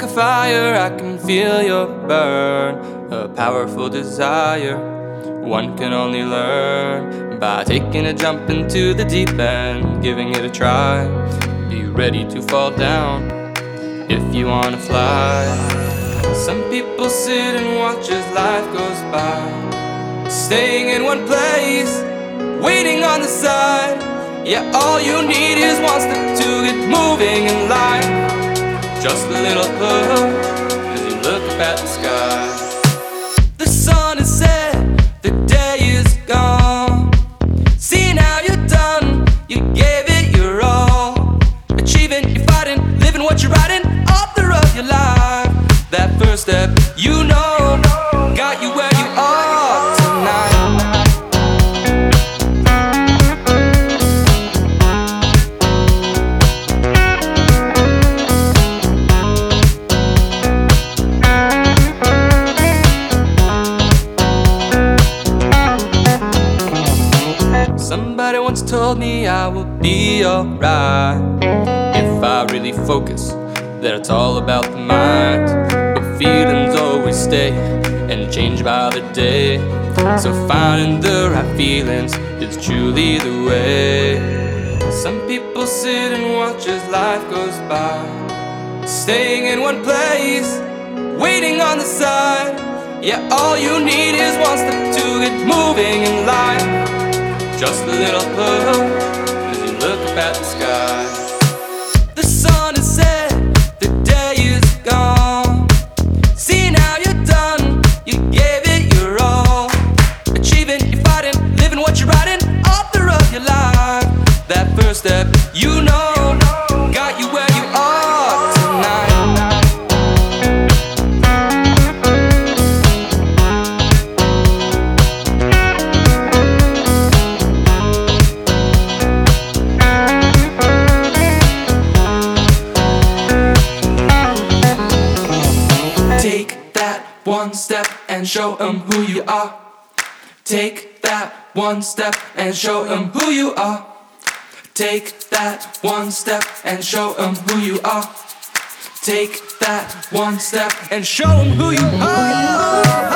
like a fire, I can feel your burn. A powerful desire, one can only learn by taking a jump into the deep end, giving it a try. Be ready to fall down if you wanna fly. Some people sit and watch as life goes by, staying in one place, waiting on the side. Yeah, all you need is one step to get moving in life. Just a little push as you look up at the sky. The sun is set, the day is gone. See now you're done, you gave it your all. Achieving, you're fighting, living what you're writing, author of your life. That first step, once told me I will be alright if I really focus. That it's all about the mind, but feelings always stay and change by the day. So finding the right feelings is truly the way. Some people sit and watch as life goes by, staying in one place, waiting on the side. Yeah, all you need is one step to get moving in life. Just a little push as you look up at the sky. The sun is set, the day is gone. See now you're done, you gave it your all. Achieving, you're fighting, living what you're writing, author of your life. That first step, one step and show them who you are. Take that one step and show them who you are. Take that one step and show them who you are. Take that one step and show them who you are.